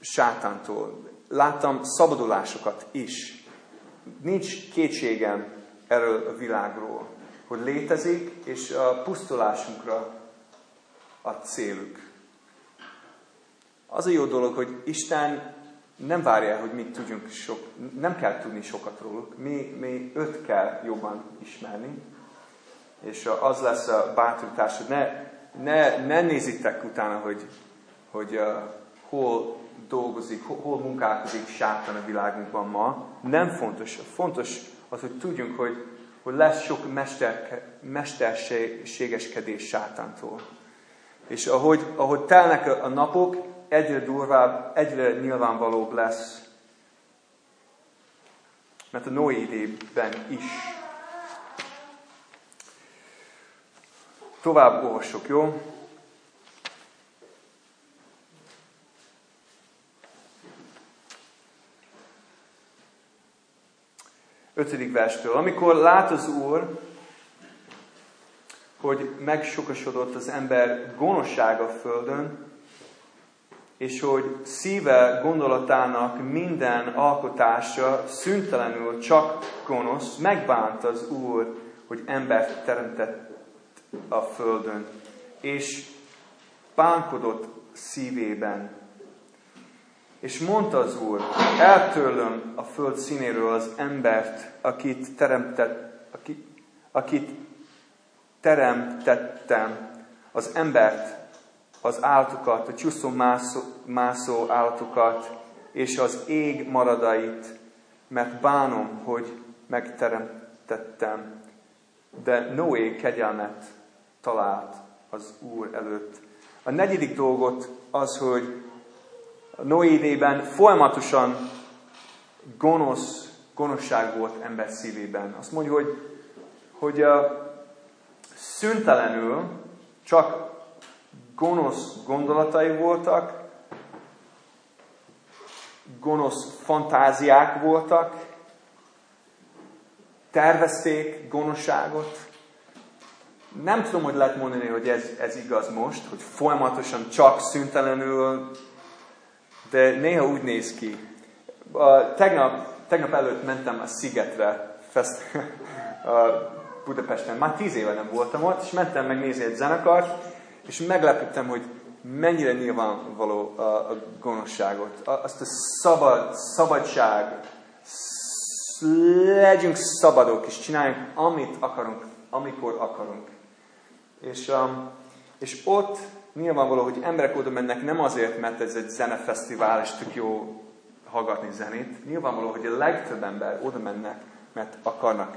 sátántól. Láttam szabadulásokat is nincs kétségem erről a világról, hogy létezik, és a pusztulásunkra a céluk. Az a jó dolog, hogy Isten nem várja, hogy mi tudjunk sok, nem kell tudni sokat róluk, mi, mi öt kell jobban ismerni, és az lesz a bátorítás, hogy ne, ne, ne nézitek utána, hogy, hogy uh, hol dolgozik, hol munkálkodik sátán a világunkban ma. Nem fontos. Fontos az, hogy tudjunk, hogy, hogy lesz sok mester, mesterségeskedés sátántól. És ahogy, ahogy telnek a napok, egyre durvább, egyre nyilvánvalóbb lesz. Mert a Noé idében is. Tovább olvasok, jó? Ötödik verstől. Amikor lát az Úr, hogy megsokasodott az ember gonoszsága a földön, és hogy szíve gondolatának minden alkotása szüntelenül csak gonosz, megbánt az Úr, hogy embert teremtett a földön, és bánkodott szívében, és mondta az Úr, eltörlöm a föld színéről az embert, akit teremtett, akit, akit teremtettem, az embert, az állatokat, a csúszó mászó, mászó állatokat, és az ég maradait, mert bánom, hogy megteremtettem. De Noé kegyelmet talált az Úr előtt. A negyedik dolgot az, hogy Noé idében folyamatosan gonosz, gonoszság volt ember szívében. Azt mondja, hogy, hogy uh, szüntelenül csak gonosz gondolatai voltak, gonosz fantáziák voltak, tervezték gonoszságot. Nem tudom, hogy lehet mondani, hogy ez, ez igaz most, hogy folyamatosan csak szüntelenül de néha úgy néz ki. A, tegnap, tegnap előtt mentem a Szigetre, fest, a Budapesten, már tíz éve nem voltam ott, és mentem megnézni egy zenekart, És meglepődtem, hogy mennyire nyilvánvaló a, a gonoszságot, azt a szabad, szabadság, legyünk szabadok, és csináljunk, amit akarunk, amikor akarunk. És, um, és ott nyilvánvaló, hogy emberek oda mennek nem azért, mert ez egy zenefesztivál, és tök jó hallgatni zenét. Nyilvánvaló, hogy a legtöbb ember oda mennek, mert akarnak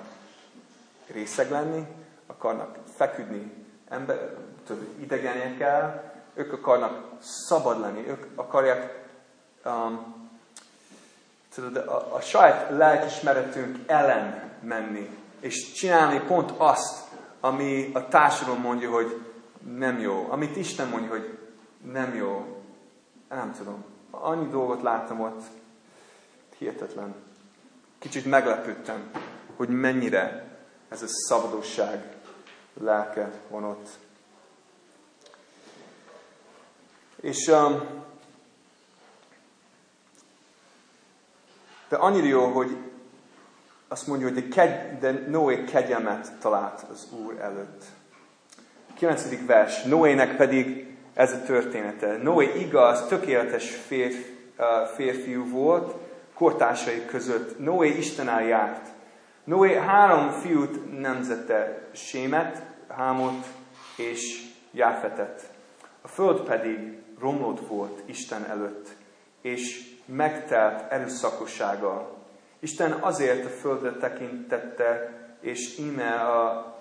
részeg lenni, akarnak feküdni ember, több idegenekkel, ők akarnak szabad lenni, ők akarják um, tudod, a, a saját lelkismeretünk ellen menni, és csinálni pont azt, ami a társadalom mondja, hogy nem jó, amit Isten mondja, hogy nem jó. Nem tudom. Annyi dolgot láttam ott, hihetetlen. Kicsit meglepődtem, hogy mennyire ez a szabadosság lelke van ott. És um, de annyira jó, hogy azt mondja, hogy de, kegy, de Noé kegyelmet talált az Úr előtt. 9. vers. Noének pedig ez a története. Noé igaz, tökéletes férf, férfiú volt, kortársai között. Noé Isten járt. Noé három fiút nemzete, Sémet, Hámot és Jáfetet. A föld pedig romlott volt Isten előtt, és megtelt erőszakossággal. Isten azért a földre tekintette, és íme, a,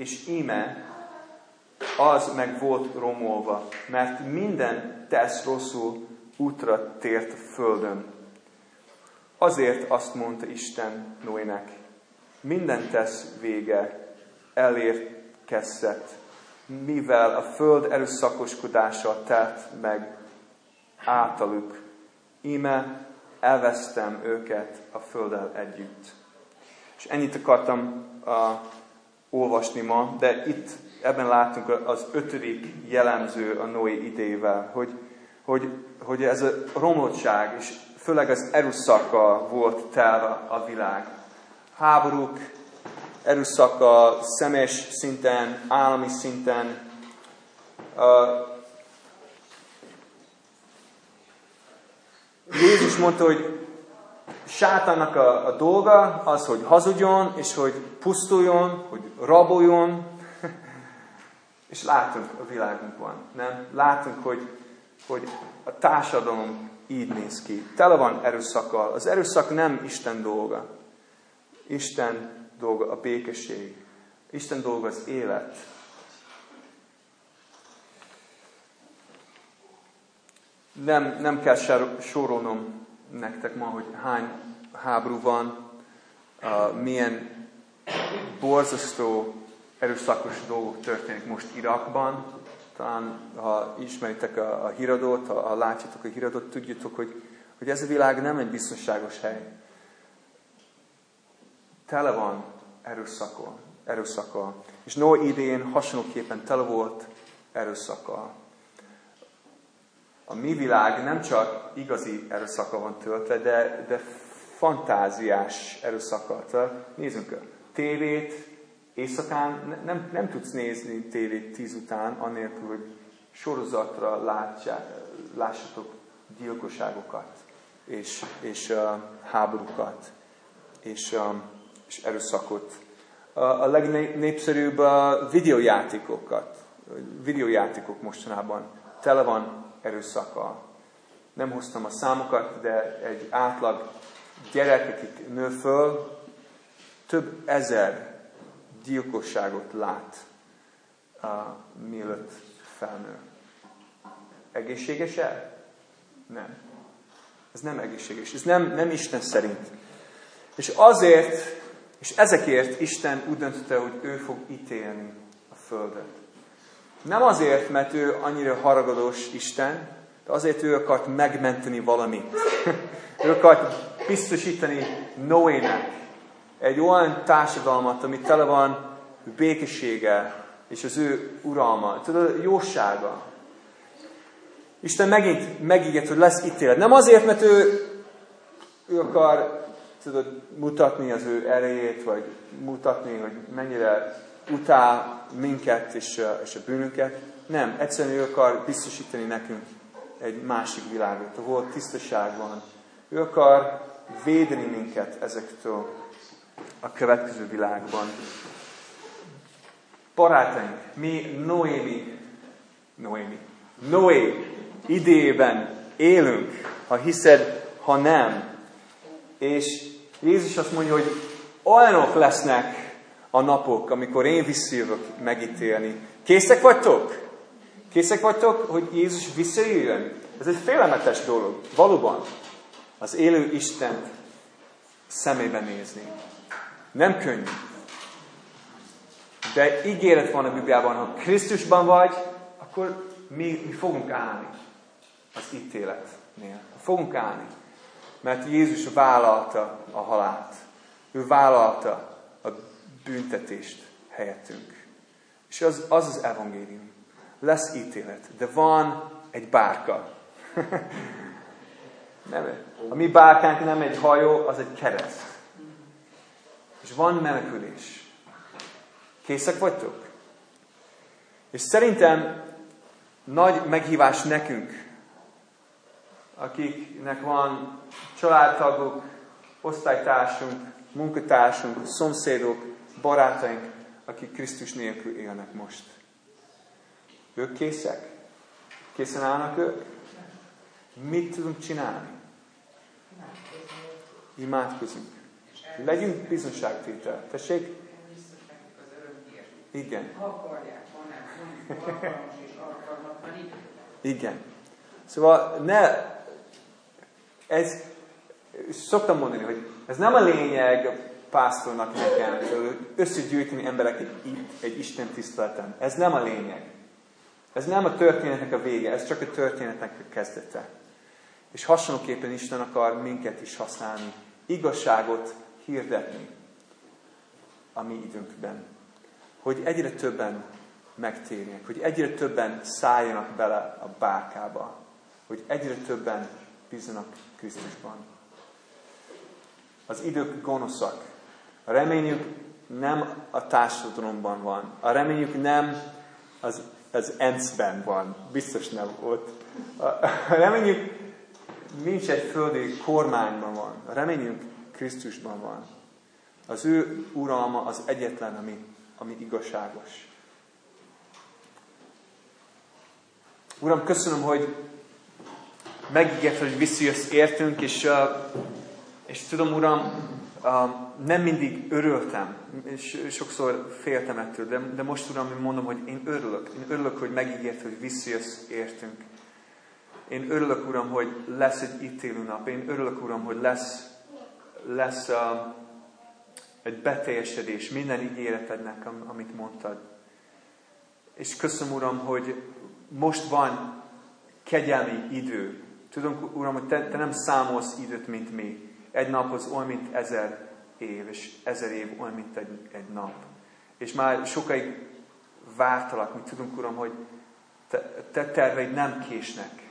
és íme az meg volt romolva, mert minden tesz rosszul útra tért a földön. Azért azt mondta Isten Noének, minden tesz vége elérkezett, mivel a föld erőszakoskodása telt meg általuk. Íme elvesztem őket a földdel együtt. És ennyit akartam uh, olvasni ma, de itt ebben látunk az ötödik jellemző a Noé idével, hogy, hogy, hogy ez a romlottság, és főleg az erőszakkal volt telve a világ. Háborúk, erőszaka személyes szinten, állami szinten, Jézus mondta, hogy sátánnak a, a dolga az, hogy hazudjon, és hogy pusztuljon, hogy raboljon, és látunk a világunkban, nem? Látunk, hogy, hogy a társadalom így néz ki. Tele van erőszakkal. Az erőszak nem Isten dolga. Isten dolga a békesség. Isten dolga az élet. Nem, nem kell sorolnom nektek ma, hogy hány háború van, uh, milyen borzasztó erőszakos dolgok történik most Irakban. Talán, ha ismeritek a, a híradót, ha, ha látjátok a híradót, tudjátok, hogy, hogy ez a világ nem egy biztonságos hely. Tele van erőszakkal. erőszakkal. És Noé idén hasonlóképpen tele volt erőszakkal. A mi világ nem csak igazi erőszakkal van töltve, de, de fantáziás erőszakkal. Nézzünk a tévét, éjszakán nem, nem tudsz nézni tévét tíz után, anélkül, hogy sorozatra látjá, lássatok gyilkosságokat, és, és uh, háborúkat, és, um, és erőszakot. A, a legnépszerűbb a videójátékokat, videójátékok mostanában tele van erőszakkal. Nem hoztam a számokat, de egy átlag gyerek, akik nő föl, több ezer gyilkosságot lát, uh, mielőtt felnő. Egészséges-e? Nem. Ez nem egészséges. Ez nem, nem Isten szerint. És azért, és ezekért Isten úgy döntötte, hogy ő fog ítélni a Földet. Nem azért, mert ő annyira haragadós Isten, de azért ő akart megmenteni valamit. ő akart biztosítani Noének egy olyan társadalmat, ami tele van békessége és az ő uralma, tudod, jósága. Isten megint megígért, hogy lesz ítélet. Nem azért, mert ő, ő akar tudod, mutatni az ő erejét, vagy mutatni, hogy mennyire utál minket és, és a bűnünket. Nem, egyszerűen ő akar biztosítani nekünk egy másik világot, ahol tisztaság van. Ő akar védeni minket ezektől a következő világban. Barátaink, mi Noémi, Noémi, Noé idejében élünk, ha hiszed, ha nem. És Jézus azt mondja, hogy olyanok lesznek a napok, amikor én visszajövök megítélni. Készek vagytok? Készek vagytok, hogy Jézus visszajöjjön? Ez egy félelmetes dolog. Valóban. Az élő Istent szemébe nézni. Nem könnyű. De ígéret van a Bibliában, ha Krisztusban vagy, akkor mi, mi fogunk állni az ítéletnél. Fogunk állni. Mert Jézus vállalta a halált. Ő vállalta a büntetést helyettünk. És az az, az evangélium. Lesz ítélet, de van egy bárka. nem, a mi bárkánk nem egy hajó, az egy kereszt. És van menekülés. Készek vagytok? És szerintem nagy meghívás nekünk, akiknek van családtagok, osztálytársunk, munkatársunk, szomszédok, barátaink, akik Krisztus nélkül élnek most. Ők készek? Készen állnak ők? Mit tudunk csinálni? Imádkozunk. Legyünk bizonságtétel. Tessék? Igen. Igen. Szóval ne, ez, szoktam mondani, hogy ez nem a lényeg pásztornak nekem, összegyűjteni embereket itt egy Isten tiszteleten. Ez nem a lényeg. Ez nem a történetnek a vége, ez csak a történetnek a kezdete. És hasonlóképpen Isten akar minket is használni, igazságot hirdetni a mi időnkben. Hogy egyre többen megtérjenek, hogy egyre többen szálljanak bele a bárkába, hogy egyre többen bízzanak Krisztusban. Az idők gonoszak. A reményük nem a társadalomban van. A reményük nem az, az ENSZ-ben van. Biztos nem ott. A reményük nincs egy földi kormányban van. A reményünk Krisztusban van. Az ő uralma az egyetlen, ami, ami igazságos. Uram, köszönöm, hogy megígért, hogy visszajössz értünk, és, és tudom, Uram, nem mindig örültem, és sokszor féltem ettől, de, de most, Uram, mondom, hogy én örülök. Én örülök, hogy megígért, hogy visszajössz értünk. Én örülök, Uram, hogy lesz egy ítélő nap. Én örülök, Uram, hogy lesz, lesz uh, egy beteljesedés minden ígéretednek, amit mondtad. És köszönöm, Uram, hogy most van kegyelmi idő. Tudom, Uram, hogy te, te nem számolsz időt, mint mi. Egy nap az olyan, mint ezer év, és ezer év olyan, mint egy, egy nap. És már sokáig vártalak, mi tudunk, Uram, hogy te, te terveid nem késnek.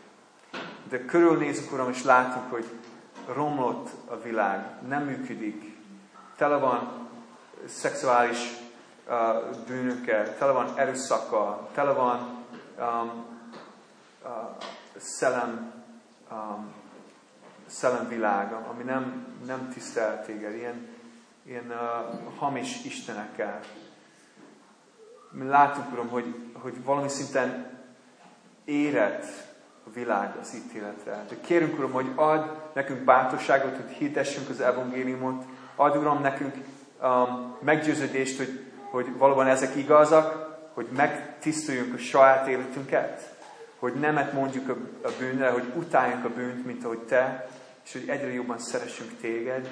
De körülnézünk, Uram, és látunk, hogy romlott a világ, nem működik. Tele van szexuális uh, bűnökkel, tele van erőszakkal, tele van um, uh, szellem, um, szellemvilág, ami nem, nem tisztel téged, ilyen, ilyen uh, hamis istenekkel. Mi látunk, Uram, hogy, hogy valami szinten érett a világ az ítéletre. De kérünk, Uram, hogy ad nekünk bátorságot, hogy hirdessünk az evangéliumot, ad, Uram, nekünk um, meggyőződést, hogy, hogy valóban ezek igazak, hogy megtisztuljunk a saját életünket, hogy nemet mondjuk a, bűnre, hogy utáljunk a bűnt, mint ahogy Te, és hogy egyre jobban szeressünk Téged.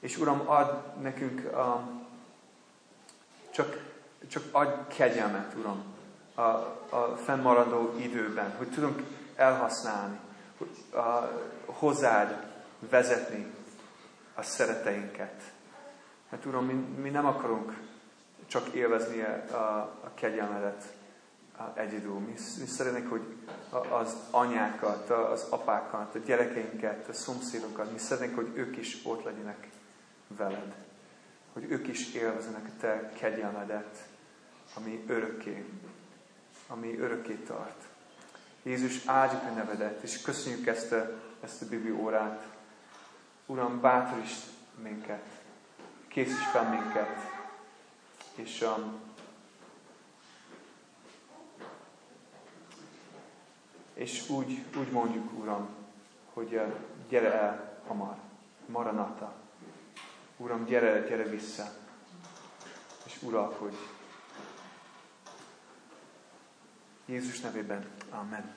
És Uram, ad nekünk a, csak, csak adj kegyelmet, Uram, a, a fennmaradó időben, hogy tudunk elhasználni, hogy, a, hozzád vezetni a szereteinket. Mert Uram, mi, mi nem akarunk csak élvezni a, a kegyelmedet egyedül. Mi, mi szeretnénk, hogy az anyákat, az apákat, a gyerekeinket, a szomszédokat, mi szeretnénk, hogy ők is ott legyenek veled. hogy ők is élvezenek a Te kegyelmedet, ami örökké, ami örökké tart. Jézus, áldjuk a nevedet, és köszönjük ezt a, ezt a Bibli órát. Uram, bátoríts minket, készíts fel minket, és um, és úgy, úgy mondjuk, Uram, hogy uh, gyere el hamar, maranata. Uram, gyere, gyere vissza, és uralkodj. Jézus nevében. Amen.